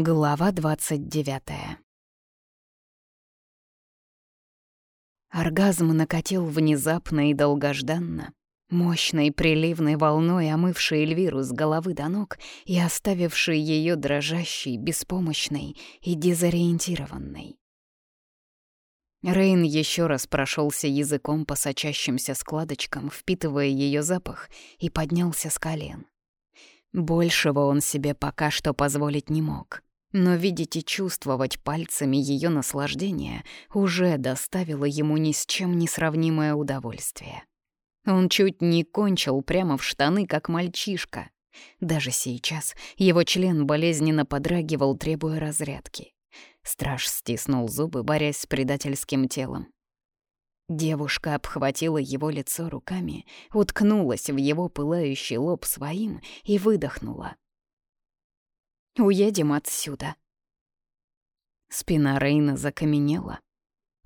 Глава 29 Оргазм накатил внезапно и долгожданно, мощной приливной волной омывшей Эльвиру с головы до ног и оставившей ее дрожащей, беспомощной и дезориентированной. Рейн еще раз прошелся языком по сочащимся складочкам, впитывая ее запах, и поднялся с колен. Большего он себе пока что позволить не мог. Но видеть и чувствовать пальцами ее наслаждение уже доставило ему ни с чем не сравнимое удовольствие. Он чуть не кончил прямо в штаны, как мальчишка. Даже сейчас его член болезненно подрагивал, требуя разрядки. Страж стиснул зубы, борясь с предательским телом. Девушка обхватила его лицо руками, уткнулась в его пылающий лоб своим и выдохнула — Уедем отсюда». Спина Рейна закаменела.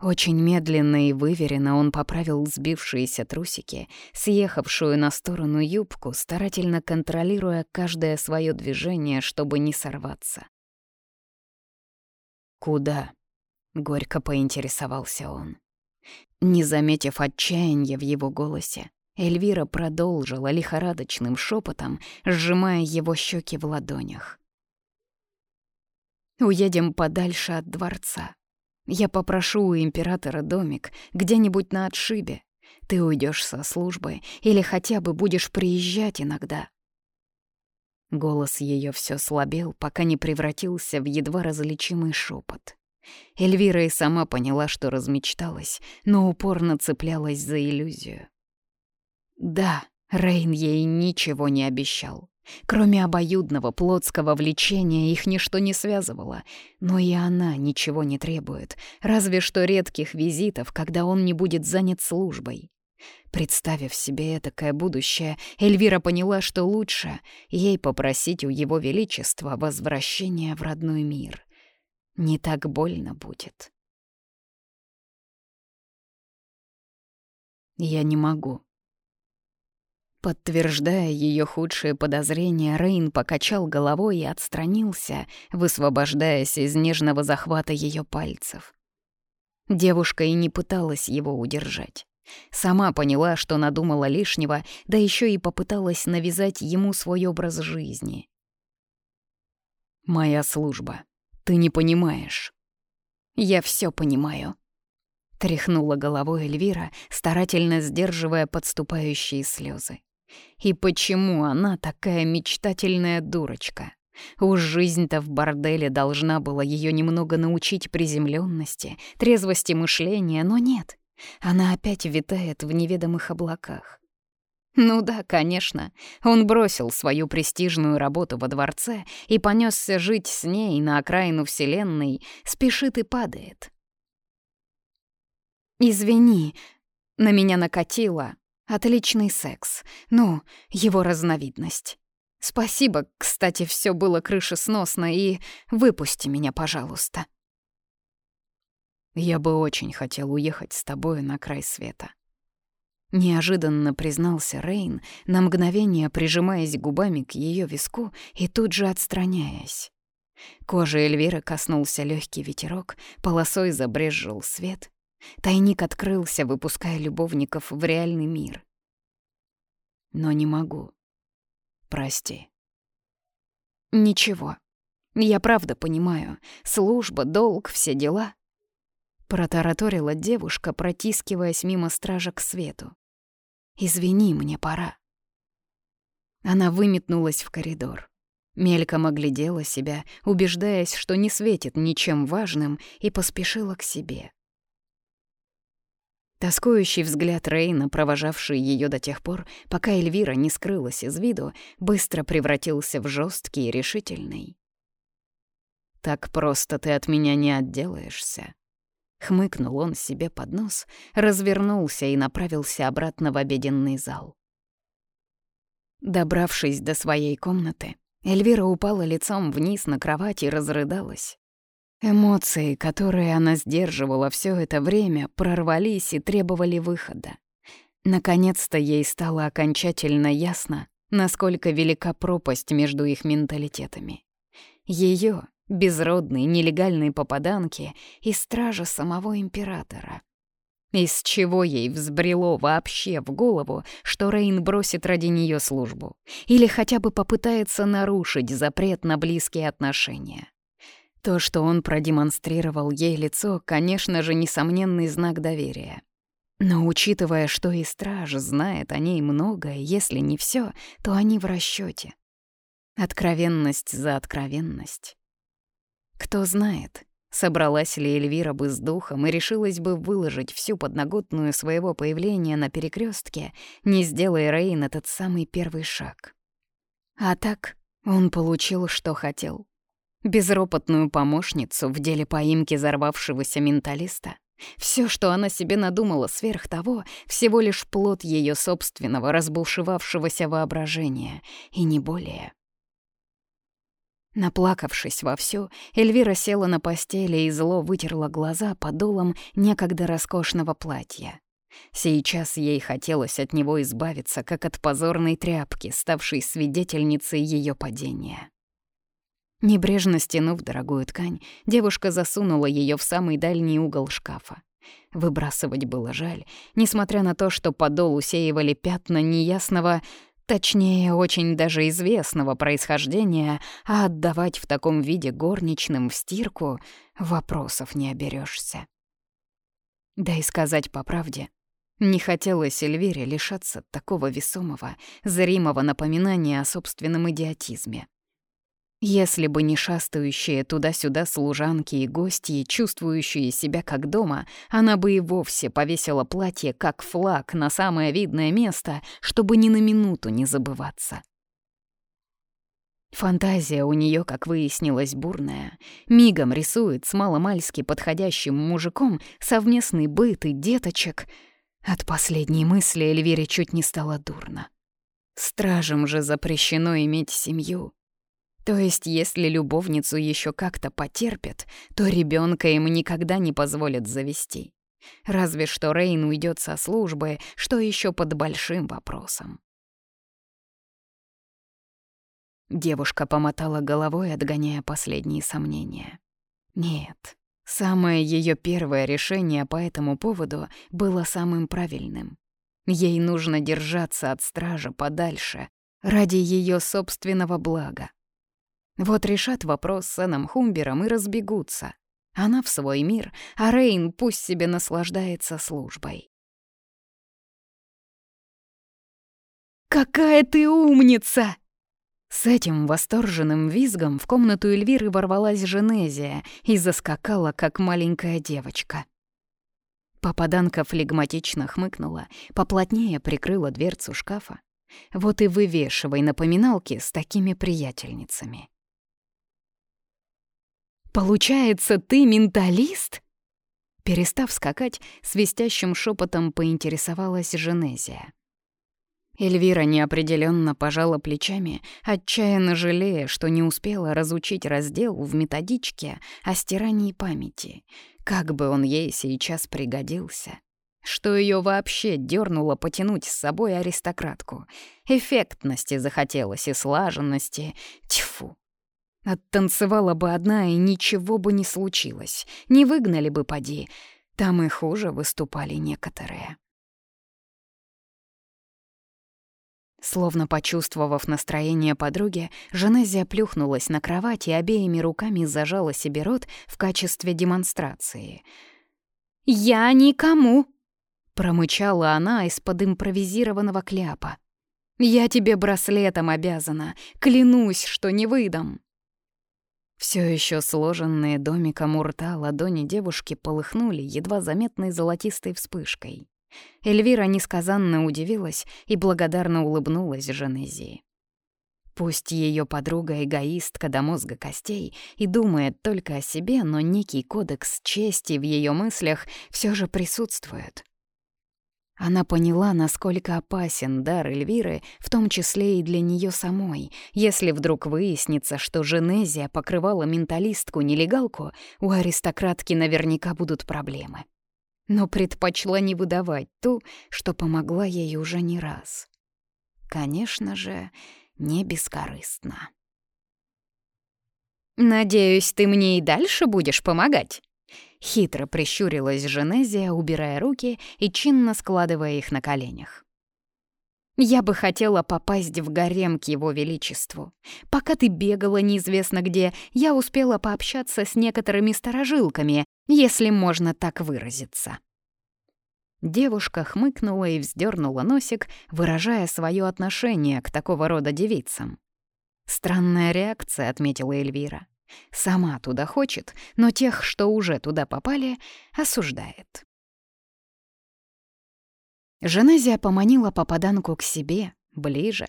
Очень медленно и выверенно он поправил сбившиеся трусики, съехавшую на сторону юбку, старательно контролируя каждое свое движение, чтобы не сорваться. «Куда?» — горько поинтересовался он. Не заметив отчаяния в его голосе, Эльвира продолжила лихорадочным шепотом, сжимая его щеки в ладонях. Уедем подальше от дворца. Я попрошу у императора домик где-нибудь на отшибе. Ты уйдешь со службы или хотя бы будешь приезжать иногда. Голос ее все слабел, пока не превратился в едва различимый шепот. Эльвира и сама поняла, что размечталась, но упорно цеплялась за иллюзию. Да, Рейн ей ничего не обещал. Кроме обоюдного плотского влечения их ничто не связывало, но и она ничего не требует, разве что редких визитов, когда он не будет занят службой. Представив себе этакое будущее, Эльвира поняла, что лучше ей попросить у Его Величества возвращения в родной мир. Не так больно будет. «Я не могу», Подтверждая ее худшие подозрения, Рейн покачал головой и отстранился, высвобождаясь из нежного захвата ее пальцев. Девушка и не пыталась его удержать. Сама поняла, что надумала лишнего, да еще и попыталась навязать ему свой образ жизни. «Моя служба. Ты не понимаешь». «Я все понимаю», — тряхнула головой Эльвира, старательно сдерживая подступающие слезы. И почему она такая мечтательная дурочка? Уж жизнь-то в борделе должна была ее немного научить приземленности, трезвости мышления, но нет. Она опять витает в неведомых облаках. Ну да, конечно. Он бросил свою престижную работу во дворце и понесся жить с ней на окраину Вселенной, спешит и падает. «Извини, на меня накатило», Отличный секс. Ну, его разновидность. Спасибо, кстати, все было крышесносно, и выпусти меня, пожалуйста. Я бы очень хотел уехать с тобой на край света. Неожиданно признался Рейн, на мгновение прижимаясь губами к ее виску и тут же отстраняясь. Кожа Эльвиры коснулся легкий ветерок, полосой забрезжил свет, Тайник открылся, выпуская любовников в реальный мир. Но не могу. Прости. Ничего. Я правда понимаю. Служба, долг, все дела. Протараторила девушка, протискиваясь мимо стража к свету. «Извини, мне пора». Она выметнулась в коридор. Мельком оглядела себя, убеждаясь, что не светит ничем важным, и поспешила к себе. Тоскующий взгляд Рейна, провожавший ее до тех пор, пока Эльвира не скрылась из виду, быстро превратился в жесткий и решительный. «Так просто ты от меня не отделаешься». Хмыкнул он себе под нос, развернулся и направился обратно в обеденный зал. Добравшись до своей комнаты, Эльвира упала лицом вниз на кровать и разрыдалась. Эмоции, которые она сдерживала все это время, прорвались и требовали выхода. Наконец-то ей стало окончательно ясно, насколько велика пропасть между их менталитетами. Ее, безродной, нелегальной попаданки и стража самого императора. Из чего ей взбрело вообще в голову, что Рейн бросит ради нее службу? Или хотя бы попытается нарушить запрет на близкие отношения? То, что он продемонстрировал ей лицо, конечно же, несомненный знак доверия. Но учитывая, что и страж знает о ней многое, если не все, то они в расчете. Откровенность за откровенность. Кто знает, Собралась ли Эльвира бы с духом и решилась бы выложить всю подноготную своего появления на перекрестке, не сделая Рейн этот самый первый шаг. А так он получил, что хотел. Безропотную помощницу в деле поимки взорвавшегося менталиста. Все, что она себе надумала сверх того, всего лишь плод ее собственного разбушевавшегося воображения, и не более. Наплакавшись вовсю, Эльвира села на постели и зло вытерла глаза подолом некогда роскошного платья. Сейчас ей хотелось от него избавиться, как от позорной тряпки, ставшей свидетельницей ее падения. Небрежно стянув дорогую ткань, девушка засунула ее в самый дальний угол шкафа. Выбрасывать было жаль, несмотря на то, что подол усеивали пятна неясного Точнее, очень даже известного происхождения, а отдавать в таком виде горничным в стирку вопросов не оберешься. Да и сказать по правде, не хотелось Эльвире лишаться такого весомого, зримого напоминания о собственном идиотизме. Если бы не шастающие туда-сюда служанки и гости, чувствующие себя как дома, она бы и вовсе повесила платье как флаг на самое видное место, чтобы ни на минуту не забываться. Фантазия у нее, как выяснилось, бурная. Мигом рисует с маломальски подходящим мужиком совместный быт и деточек. От последней мысли Эльвире чуть не стало дурно. Стражам же запрещено иметь семью. То есть, если любовницу еще как-то потерпят, то ребенка им никогда не позволят завести. Разве что Рейн уйдет со службы, что еще под большим вопросом. Девушка помотала головой, отгоняя последние сомнения. Нет, самое ее первое решение по этому поводу было самым правильным. Ей нужно держаться от стража подальше, ради ее собственного блага. Вот решат вопрос с Сэном Хумбером и разбегутся. Она в свой мир, а Рейн пусть себе наслаждается службой. «Какая ты умница!» С этим восторженным визгом в комнату Эльвиры ворвалась Женезия и заскакала, как маленькая девочка. Попаданка флегматично хмыкнула, поплотнее прикрыла дверцу шкафа. Вот и вывешивай напоминалки с такими приятельницами. «Получается, ты менталист?» Перестав скакать, свистящим шепотом поинтересовалась Женезия. Эльвира неопределенно пожала плечами, отчаянно жалея, что не успела разучить раздел в методичке о стирании памяти. Как бы он ей сейчас пригодился. Что ее вообще дернуло потянуть с собой аристократку. Эффектности захотелось и слаженности. Тьфу, Оттанцевала бы одна, и ничего бы не случилось. Не выгнали бы поди. Там и хуже выступали некоторые. Словно почувствовав настроение подруги, Женезия плюхнулась на кровать и обеими руками зажала себе рот в качестве демонстрации. «Я никому!» — промычала она из-под импровизированного кляпа. «Я тебе браслетом обязана, клянусь, что не выдам!» Все еще сложенные домиком у рта ладони девушки полыхнули едва заметной золотистой вспышкой. Эльвира несказанно удивилась и благодарно улыбнулась Женезии. Пусть ее подруга эгоистка до мозга костей и думает только о себе, но некий кодекс чести в ее мыслях все же присутствует. Она поняла, насколько опасен дар Эльвиры, в том числе и для нее самой. Если вдруг выяснится, что Женезия покрывала менталистку-нелегалку, у аристократки наверняка будут проблемы. Но предпочла не выдавать ту, что помогла ей уже не раз. Конечно же, не бескорыстно. «Надеюсь, ты мне и дальше будешь помогать?» Хитро прищурилась Женезия, убирая руки и чинно складывая их на коленях. «Я бы хотела попасть в гарем к его величеству. Пока ты бегала неизвестно где, я успела пообщаться с некоторыми сторожилками, если можно так выразиться». Девушка хмыкнула и вздернула носик, выражая свое отношение к такого рода девицам. «Странная реакция», — отметила Эльвира. «Сама туда хочет, но тех, что уже туда попали, осуждает». Женезия поманила попаданку к себе, ближе.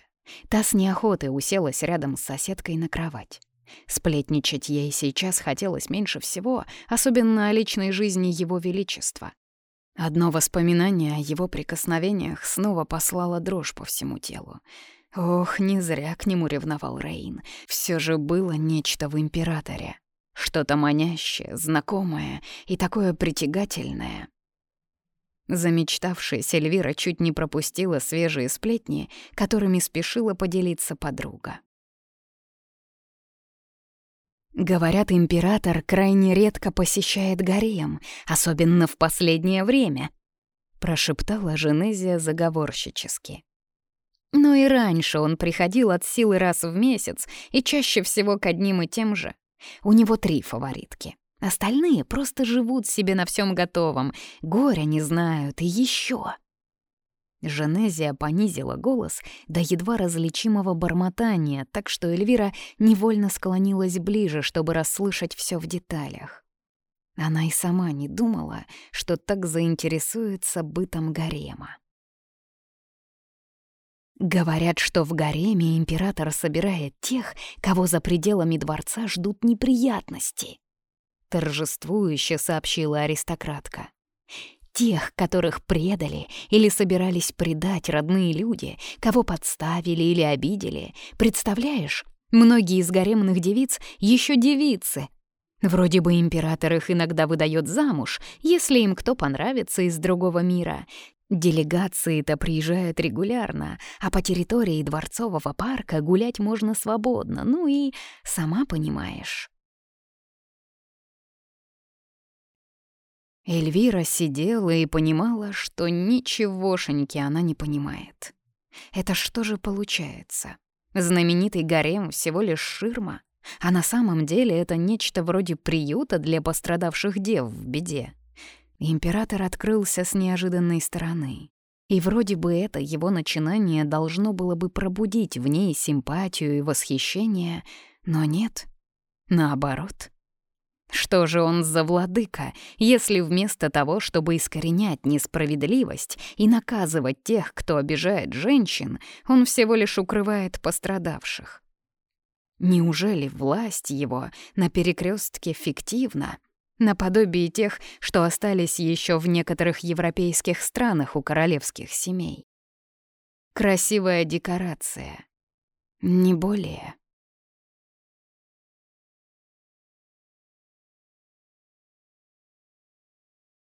Та с неохотой уселась рядом с соседкой на кровать. Сплетничать ей сейчас хотелось меньше всего, особенно о личной жизни Его Величества. Одно воспоминание о его прикосновениях снова послало дрожь по всему телу. Ох, не зря к нему ревновал Рейн. Все же было нечто в Императоре. Что-то манящее, знакомое и такое притягательное. Замечтавшаяся Эльвира чуть не пропустила свежие сплетни, которыми спешила поделиться подруга. Говорят, император крайне редко посещает гарем, особенно в последнее время, прошептала Женезия заговорщически. Но и раньше он приходил от силы раз в месяц, и чаще всего к одним и тем же. У него три фаворитки. Остальные просто живут себе на всем готовом, горя не знают и еще. Женезия понизила голос до едва различимого бормотания, так что Эльвира невольно склонилась ближе, чтобы расслышать все в деталях. Она и сама не думала, что так заинтересуется бытом гарема. Говорят, что в гареме император собирает тех, кого за пределами дворца ждут неприятности. Торжествующе сообщила аристократка. Тех, которых предали или собирались предать родные люди, кого подставили или обидели. Представляешь, многие из гаремных девиц еще девицы. Вроде бы император их иногда выдает замуж, если им кто понравится из другого мира, Делегации-то приезжают регулярно, а по территории Дворцового парка гулять можно свободно, ну и сама понимаешь. Эльвира сидела и понимала, что ничегошеньки она не понимает. Это что же получается? Знаменитый гарем всего лишь ширма, а на самом деле это нечто вроде приюта для пострадавших дев в беде. Император открылся с неожиданной стороны. И вроде бы это его начинание должно было бы пробудить в ней симпатию и восхищение, но нет. Наоборот. Что же он за владыка, если вместо того, чтобы искоренять несправедливость и наказывать тех, кто обижает женщин, он всего лишь укрывает пострадавших? Неужели власть его на перекрестке фиктивна, наподобие тех, что остались еще в некоторых европейских странах у королевских семей. Красивая декорация. Не более.